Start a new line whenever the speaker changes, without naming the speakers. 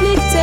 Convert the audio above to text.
liegt